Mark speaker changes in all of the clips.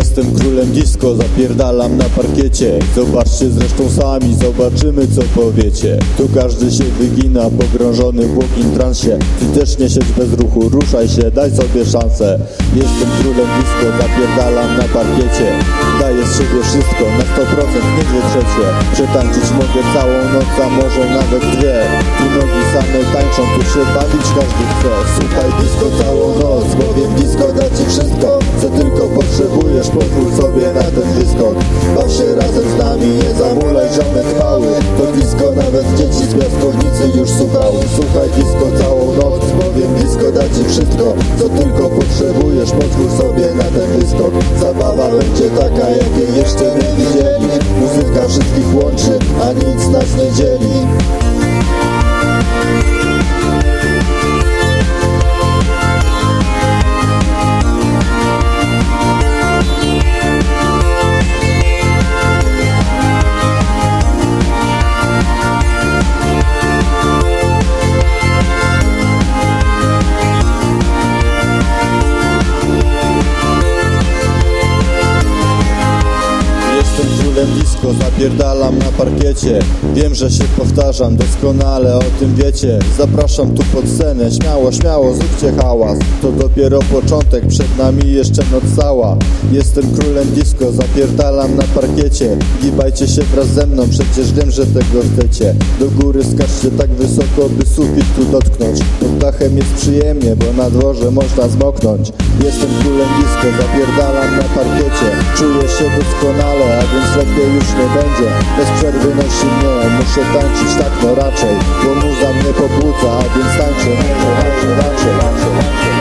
Speaker 1: królem disco, zapierdalam na parkiecie. Zobaczcie zresztą sami, zobaczymy co powiecie. Tu każdy się wygina, pogrążony w walking transie. Ty też nie siedź bez ruchu, ruszaj się, daj sobie szansę. Jestem królem disco, zapierdalam na parkiecie. Daję z siebie wszystko, na 100% nie dwie trzecie Przetańczyć mogę całą noc, a może nawet dwie. Tu nogi same tańczą, tu się bawić każdy chce. Słuchaj disco całą noc, bowiem disco da ci wszystko potrzebujesz, pozwól sobie na ten wyskok. Baw się razem z nami, nie zamulaj ziomek chwały To disco nawet dzieci z piaskownicy już słuchały. Słuchaj disco całą noc, bowiem disco da ci wszystko Co tylko potrzebujesz, pozwól sobie na ten wyskok. Zabawa będzie taka, jakiej jeszcze nie widzieli. Muzyka wszystkich łączy, a nic nas nie dzieli disco, zapierdalam na parkiecie. Wiem, że się powtarzam, doskonale o tym wiecie. Zapraszam tu pod scenę, śmiało, śmiało, zróbcie hałas. To dopiero początek, przed nami jeszcze noc cała. Jestem królem disco, zapierdalam na parkiecie. Gibajcie się wraz ze mną, przecież wiem, że tego chcecie. Do góry skaczcie tak wysoko, by sufit tu dotknąć. Pod dachem jest przyjemnie, bo na dworze można zmoknąć. Jestem królem disco, zapierdalam na parkiecie. Czuję się doskonale, a więc lepiej już nie będzie Bez przerwy nosi mnie, muszę tańczyć tak no raczej Bo muza mnie pobudza, a więc tańczę, może raczej, raczej, raczej, raczej.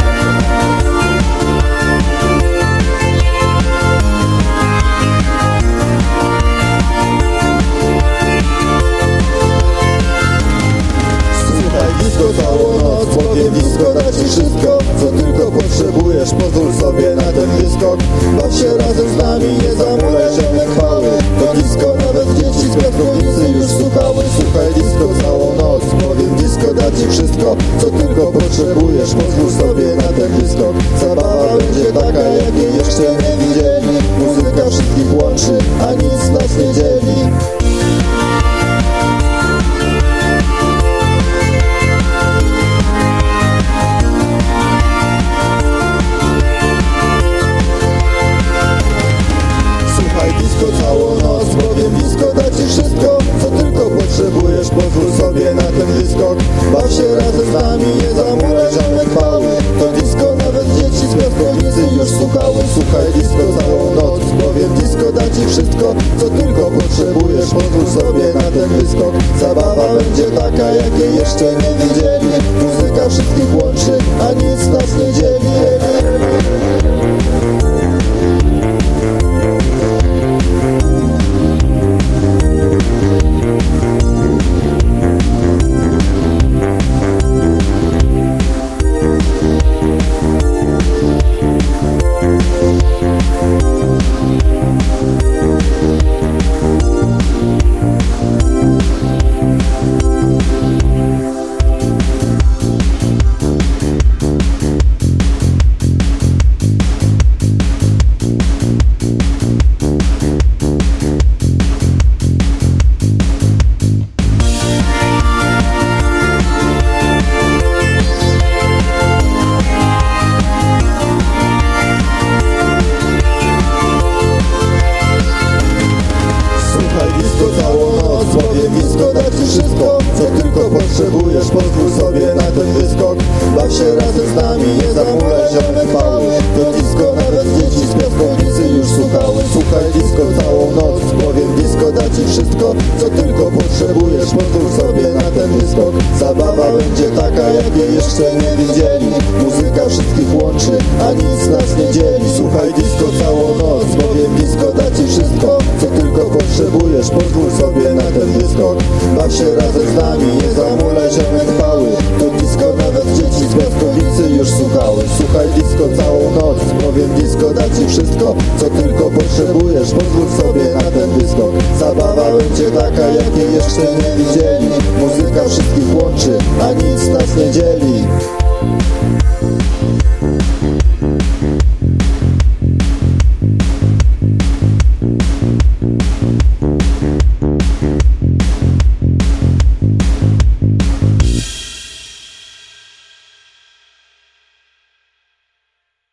Speaker 1: Słuchaj disco całą noc, bowiem disco da ci wszystko Potrzebujesz, pozwól sobie na ten wyskok. Baw się razem z nami, nie zamulaj żadnej chwały. To disco nawet dzieci z piaskownicy już słuchały. Słuchaj disco całą noc, bowiem disco da ci wszystko Co tylko potrzebujesz, pozwól sobie na ten wyskok. Zabawa będzie taka, jakiej jeszcze nie widzieli potrzebujesz, pozwól sobie na ten wyskok. Baw się razem z nami, nie zamulaj żadnej chwały. To disco nawet dzieci z piaskownicy już słuchały. Słuchaj disco całą noc, bowiem disco da ci wszystko Co tylko potrzebujesz, pozwól sobie na ten wyskok. Zabawa będzie taka, jakiej jeszcze nie widzieli. Muzyka wszystkich łączy, a nic nas ziomek mały To disco nawet dzieci z piaskownicy już słuchały. Słuchaj disco całą noc, bowiem disco da ci wszystko Co tylko potrzebujesz, pozwól sobie na ten wyskok Zabawa będzie taka, jakiej jeszcze nie widzieli. Muzyka wszystkich łączy, a nic nas nie dzieli. Słuchaj disco całą noc, bowiem disco da ci wszystko Co tylko potrzebujesz, pozwól sobie na ten wyskok Baw się razem z nami, nie zamulaj disco nawet piaskownicy już słuchały Słuchaj disco całą noc, bowiem disco da ci wszystko Co tylko potrzebujesz, pozwól sobie na ten wyskok Zabawa będzie taka, jakiej jeszcze nie widzieli. Muzyka wszystkich łączy, a nic nas nie dzieli